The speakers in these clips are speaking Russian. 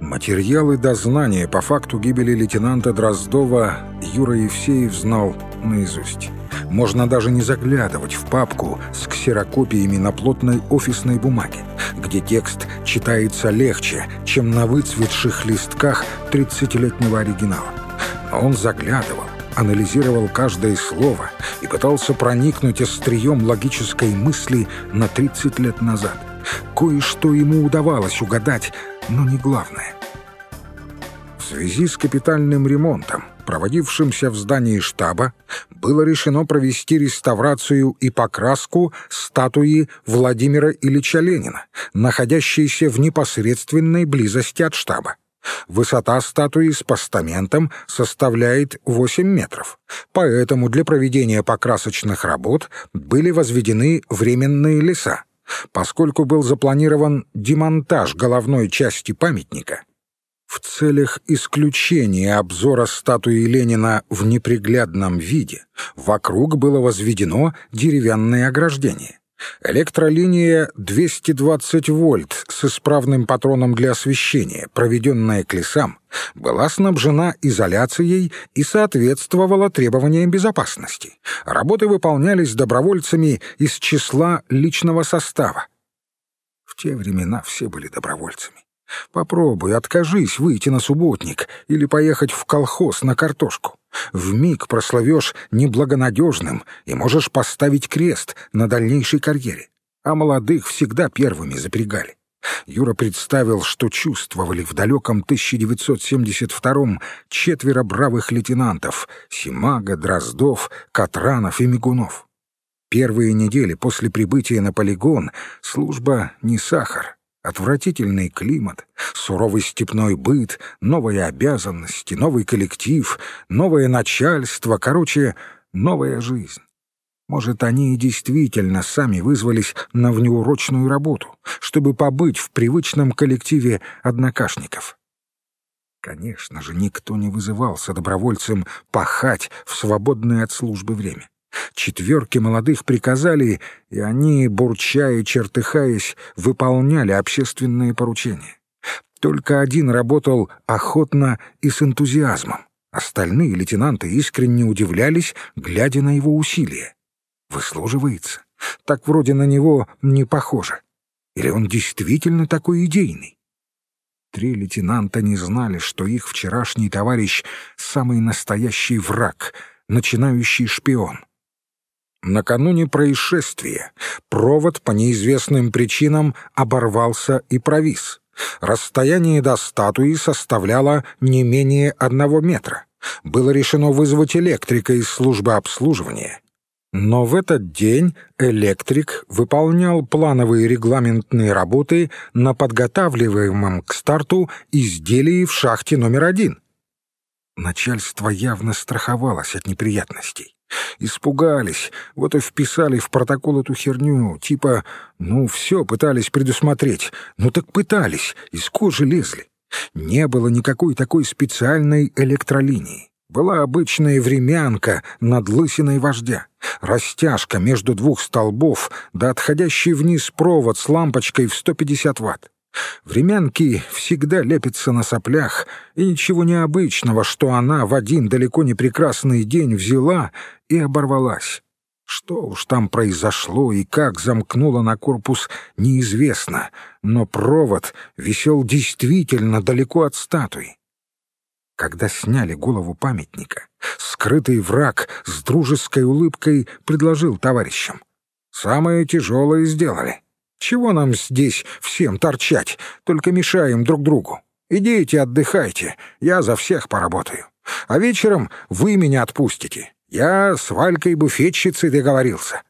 Материалы дознания по факту гибели лейтенанта Дроздова Юра Евсеев знал наизусть. Можно даже не заглядывать в папку с ксерокопиями на плотной офисной бумаге, где текст читается легче, чем на выцветших листках 30-летнего оригинала. Он заглядывал, анализировал каждое слово и пытался проникнуть острием логической мысли на 30 лет назад. Кое-что ему удавалось угадать, но не главное. В связи с капитальным ремонтом, проводившимся в здании штаба, было решено провести реставрацию и покраску статуи Владимира Ильича Ленина, находящейся в непосредственной близости от штаба. Высота статуи с постаментом составляет 8 метров, поэтому для проведения покрасочных работ были возведены временные леса. Поскольку был запланирован демонтаж головной части памятника, в целях исключения обзора статуи Ленина в неприглядном виде вокруг было возведено деревянное ограждение. Электролиния 220 вольт с исправным патроном для освещения, проведенная к лесам, была снабжена изоляцией и соответствовала требованиям безопасности. Работы выполнялись добровольцами из числа личного состава. В те времена все были добровольцами. Попробуй, откажись выйти на субботник или поехать в колхоз на картошку. В миг прославешь неблагонадежным и можешь поставить крест на дальнейшей карьере. А молодых всегда первыми запрягали. Юра представил, что чувствовали в далеком 1972-м четверо бравых лейтенантов — Симага, Дроздов, Катранов и Мигунов. Первые недели после прибытия на полигон служба не сахар. Отвратительный климат, суровый степной быт, новые обязанности, новый коллектив, новое начальство, короче, новая жизнь. Может, они и действительно сами вызвались на внеурочную работу, чтобы побыть в привычном коллективе однокашников. Конечно же, никто не вызывался добровольцем пахать в свободное от службы время. Четверки молодых приказали, и они, бурча и чертыхаясь, выполняли общественные поручения. Только один работал охотно и с энтузиазмом. Остальные лейтенанты искренне удивлялись, глядя на его усилия. Выслуживается. Так вроде на него не похоже. Или он действительно такой идейный? Три лейтенанта не знали, что их вчерашний товарищ — самый настоящий враг, начинающий шпион. Накануне происшествия провод по неизвестным причинам оборвался и провис. Расстояние до статуи составляло не менее одного метра. Было решено вызвать электрика из службы обслуживания. Но в этот день электрик выполнял плановые регламентные работы на подготавливаемом к старту изделии в шахте номер один. Начальство явно страховалось от неприятностей. Испугались, вот и вписали в протокол эту херню, типа «ну все, пытались предусмотреть». Ну так пытались, из кожи лезли. Не было никакой такой специальной электролинии. Была обычная времянка над лысиной вождя, растяжка между двух столбов да отходящий вниз провод с лампочкой в 150 ватт. Времянки всегда лепятся на соплях, и ничего необычного, что она в один далеко не прекрасный день взяла и оборвалась. Что уж там произошло и как замкнуло на корпус, неизвестно, но провод висел действительно далеко от статуи. Когда сняли голову памятника, скрытый враг с дружеской улыбкой предложил товарищам. «Самое тяжелое сделали. Чего нам здесь всем торчать, только мешаем друг другу? Идите отдыхайте, я за всех поработаю. А вечером вы меня отпустите. Я с Валькой-буфетчицей договорился».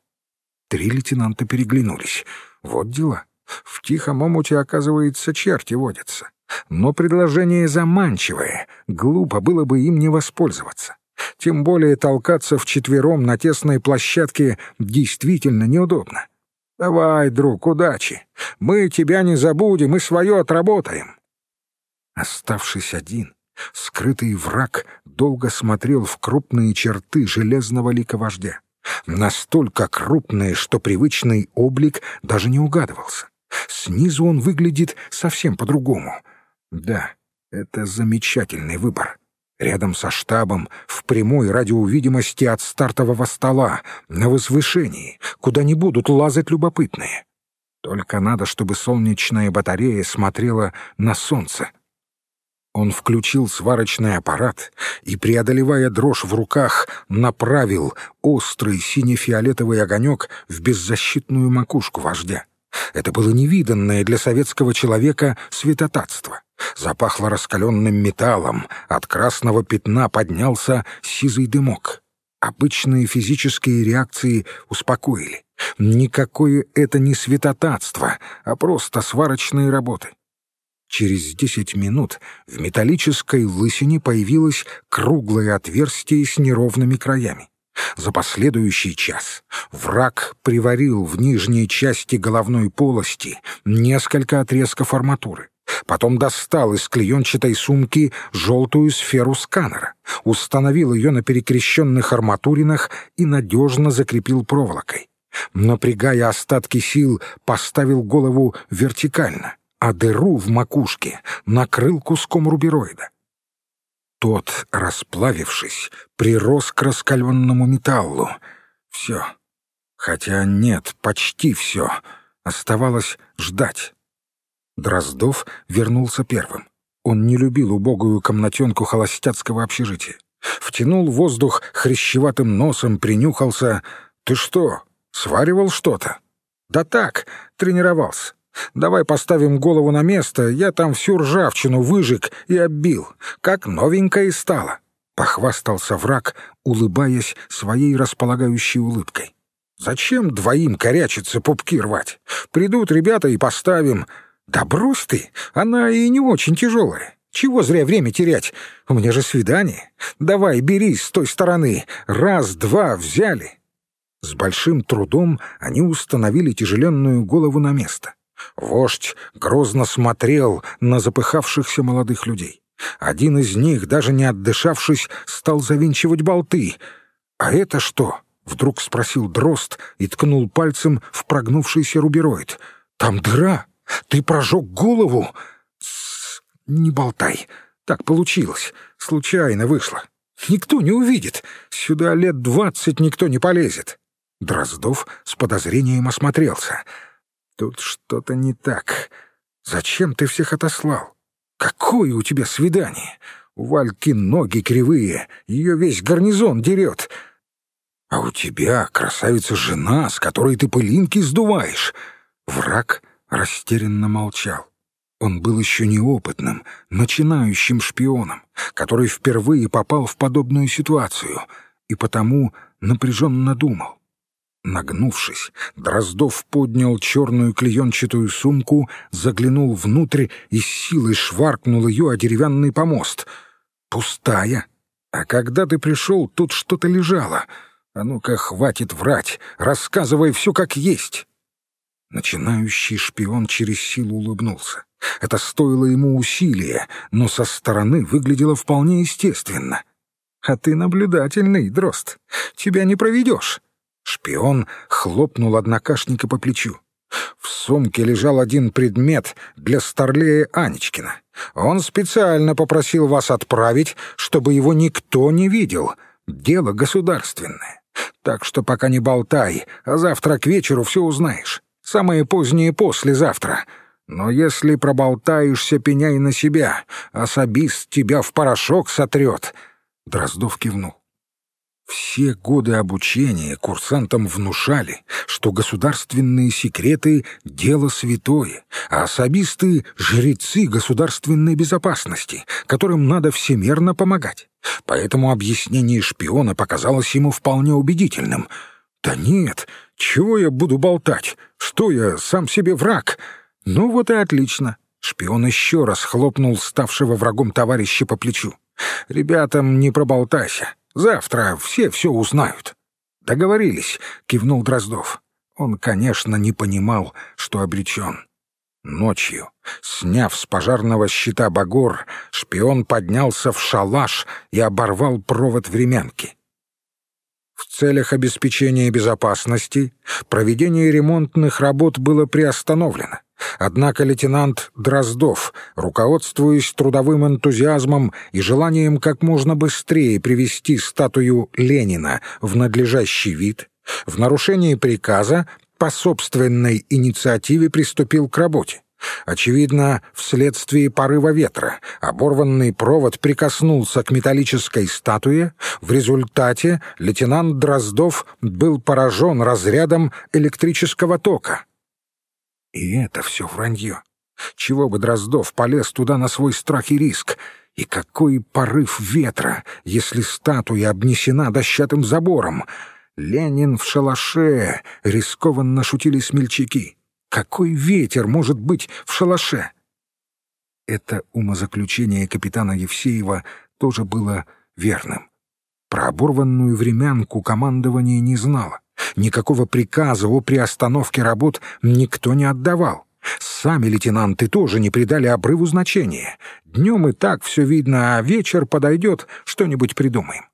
Три лейтенанта переглянулись. Вот дела. В тихом омуте, оказывается, черти водятся. Но предложение заманчивое, глупо было бы им не воспользоваться. Тем более толкаться вчетвером на тесной площадке действительно неудобно. Давай, друг, удачи. Мы тебя не забудем и свое отработаем. Оставшись один, скрытый враг долго смотрел в крупные черты железного лика вождя. Настолько крупные, что привычный облик даже не угадывался. Снизу он выглядит совсем по-другому. Да, это замечательный выбор. Рядом со штабом, в прямой радиовидимости от стартового стола, на возвышении, куда не будут лазать любопытные. Только надо, чтобы солнечная батарея смотрела на солнце. Он включил сварочный аппарат и, преодолевая дрожь в руках, направил острый сине-фиолетовый огонек в беззащитную макушку вождя. Это было невиданное для советского человека святотатство. Запахло раскаленным металлом, от красного пятна поднялся сизый дымок. Обычные физические реакции успокоили. Никакое это не святотатство, а просто сварочные работы. Через десять минут в металлической лысине появилось круглое отверстие с неровными краями. За последующий час враг приварил в нижней части головной полости несколько отрезков арматуры. Потом достал из клеенчатой сумки желтую сферу сканера, установил ее на перекрещенных арматуринах и надежно закрепил проволокой. Напрягая остатки сил, поставил голову вертикально, а дыру в макушке накрыл куском рубероида. Тот, расплавившись, прирос к раскаленному металлу. Все. Хотя нет, почти все. Оставалось ждать. Дроздов вернулся первым. Он не любил убогую комнатенку холостяцкого общежития. Втянул воздух хрящеватым носом, принюхался. «Ты что, сваривал что-то?» «Да так, тренировался. Давай поставим голову на место, я там всю ржавчину выжег и оббил, как новенькая стала». Похвастался враг, улыбаясь своей располагающей улыбкой. «Зачем двоим корячиться пупки рвать? Придут ребята и поставим. «Да брось ты, она и не очень тяжелая. Чего зря время терять? У меня же свидание. Давай, бери с той стороны. Раз, два, взяли». С большим трудом они установили тяжеленную голову на место. Вождь грозно смотрел на запыхавшихся молодых людей. Один из них, даже не отдышавшись, стал завинчивать болты. «А это что?» — вдруг спросил Дрозд и ткнул пальцем в прогнувшийся рубероид. «Там дыра!» Ты прожег голову? Не болтай. Так получилось. Случайно вышло. Никто не увидит. Сюда лет двадцать никто не полезет. Дроздов с подозрением осмотрелся. Тут что-то не так. Зачем ты всех отослал? Какое у тебя свидание? У Вальки ноги кривые, ее весь гарнизон дерет. А у тебя красавица-жена, с которой ты пылинки сдуваешь. Враг растерянно молчал. Он был еще неопытным, начинающим шпионом, который впервые попал в подобную ситуацию и потому напряженно думал. Нагнувшись, Дроздов поднял черную клеенчатую сумку, заглянул внутрь и с силой шваркнул ее о деревянный помост. Пустая. А когда ты пришел, тут что-то лежало. А ну-ка, хватит врать, рассказывай все как есть. Начинающий шпион через силу улыбнулся. Это стоило ему усилия, но со стороны выглядело вполне естественно. «А ты наблюдательный, Дрозд. Тебя не проведешь». Шпион хлопнул однокашника по плечу. В сумке лежал один предмет для старлея Анечкина. Он специально попросил вас отправить, чтобы его никто не видел. Дело государственное. Так что пока не болтай, а завтра к вечеру все узнаешь. Самое позднее послезавтра. Но если проболтаешься, пеняй на себя. Особист тебя в порошок сотрет». Дроздов кивнул. Все годы обучения курсантам внушали, что государственные секреты — дело святое, а особисты — жрецы государственной безопасности, которым надо всемерно помогать. Поэтому объяснение шпиона показалось ему вполне убедительным. «Да нет, чего я буду болтать? Что я, сам себе враг? Ну вот и отлично. Шпион еще раз хлопнул ставшего врагом товарища по плечу. «Ребятам не проболтайся. Завтра все все узнают». «Договорились», — кивнул Дроздов. Он, конечно, не понимал, что обречен. Ночью, сняв с пожарного щита багор, шпион поднялся в шалаш и оборвал провод времянки. Целях обеспечения безопасности проведение ремонтных работ было приостановлено, Однако лейтенант Дроздов, руководствуясь трудовым энтузиазмом и желанием как можно быстрее привести статую Ленина в надлежащий вид, в нарушении приказа по собственной инициативе приступил к работе. Очевидно, вследствие порыва ветра оборванный провод прикоснулся к металлической статуе. В результате лейтенант Дроздов был поражен разрядом электрического тока. И это все вранье. Чего бы Дроздов полез туда на свой страх и риск? И какой порыв ветра, если статуя обнесена дощатым забором? Ленин в шалаше, рискованно шутили смельчаки. Какой ветер может быть в шалаше? Это умозаключение капитана Евсеева тоже было верным. Про оборванную времянку командование не знало. Никакого приказа о приостановке работ никто не отдавал. Сами лейтенанты тоже не придали обрыву значения. Днем и так все видно, а вечер подойдет, что-нибудь придумаем.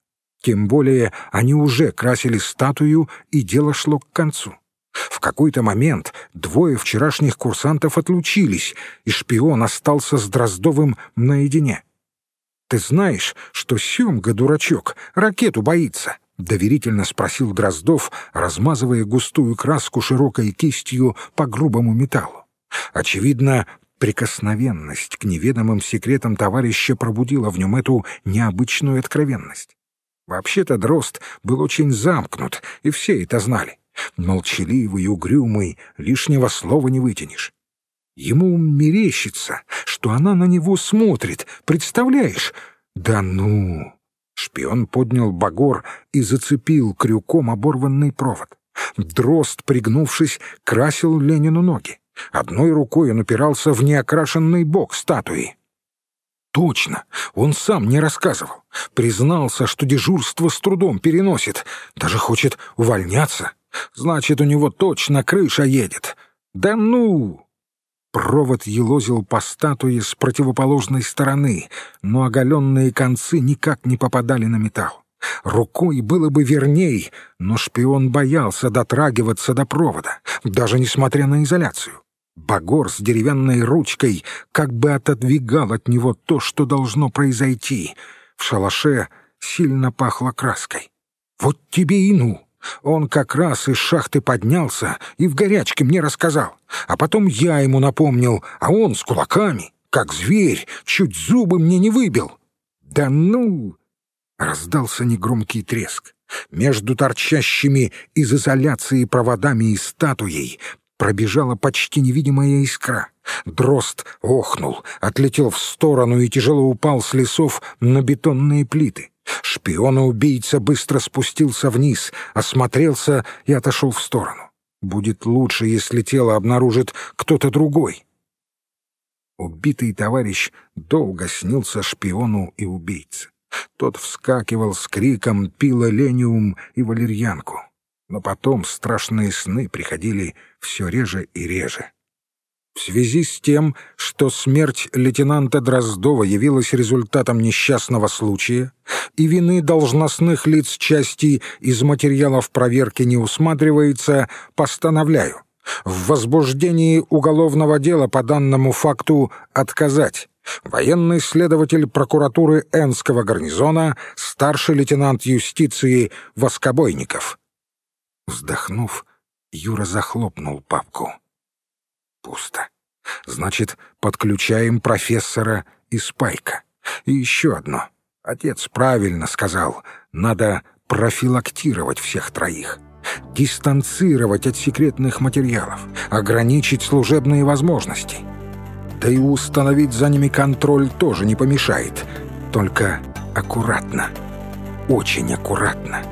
Тем более они уже красили статую, и дело шло к концу. В какой-то момент двое вчерашних курсантов отлучились, и шпион остался с Дроздовым наедине. «Ты знаешь, что Семга, дурачок, ракету боится?» — доверительно спросил Дроздов, размазывая густую краску широкой кистью по грубому металлу. Очевидно, прикосновенность к неведомым секретам товарища пробудила в нем эту необычную откровенность. Вообще-то Дрозд был очень замкнут, и все это знали. Молчаливый, угрюмый, лишнего слова не вытянешь. Ему мерещится, что она на него смотрит, представляешь? Да ну! Шпион поднял багор и зацепил крюком оборванный провод. Дрозд, пригнувшись, красил Ленину ноги. Одной рукой он упирался в неокрашенный бок статуи. Точно, он сам не рассказывал. Признался, что дежурство с трудом переносит, даже хочет увольняться. Значит, у него точно крыша едет. Да ну! Провод елозил по статуе с противоположной стороны, но оголенные концы никак не попадали на металл. Рукой было бы верней, но шпион боялся дотрагиваться до провода, даже несмотря на изоляцию. Багор с деревянной ручкой как бы отодвигал от него то, что должно произойти. В шалаше сильно пахло краской. «Вот тебе и ну!» Он как раз из шахты поднялся и в горячке мне рассказал. А потом я ему напомнил, а он с кулаками, как зверь, чуть зубы мне не выбил. «Да ну!» Раздался негромкий треск. Между торчащими из изоляции проводами и статуей пробежала почти невидимая искра. Дрозд охнул, отлетел в сторону и тяжело упал с лесов на бетонные плиты. Шпиона-убийца быстро спустился вниз, осмотрелся и отошел в сторону. Будет лучше, если тело обнаружит кто-то другой. Убитый товарищ долго снился шпиону и убийце. Тот вскакивал с криком, пил элениум и валерьянку. Но потом страшные сны приходили все реже и реже. В связи с тем, что смерть лейтенанта Дроздова явилась результатом несчастного случая и вины должностных лиц части из материалов проверки не усматривается, постановляю в возбуждении уголовного дела по данному факту отказать. Военный следователь прокуратуры Энского гарнизона, старший лейтенант юстиции Воскобойников. Вздохнув, Юра захлопнул папку. Пусто. Значит, подключаем профессора и Спайка. И еще одно. Отец правильно сказал. Надо профилактировать всех троих. Дистанцировать от секретных материалов. Ограничить служебные возможности. Да и установить за ними контроль тоже не помешает. Только аккуратно. Очень аккуратно.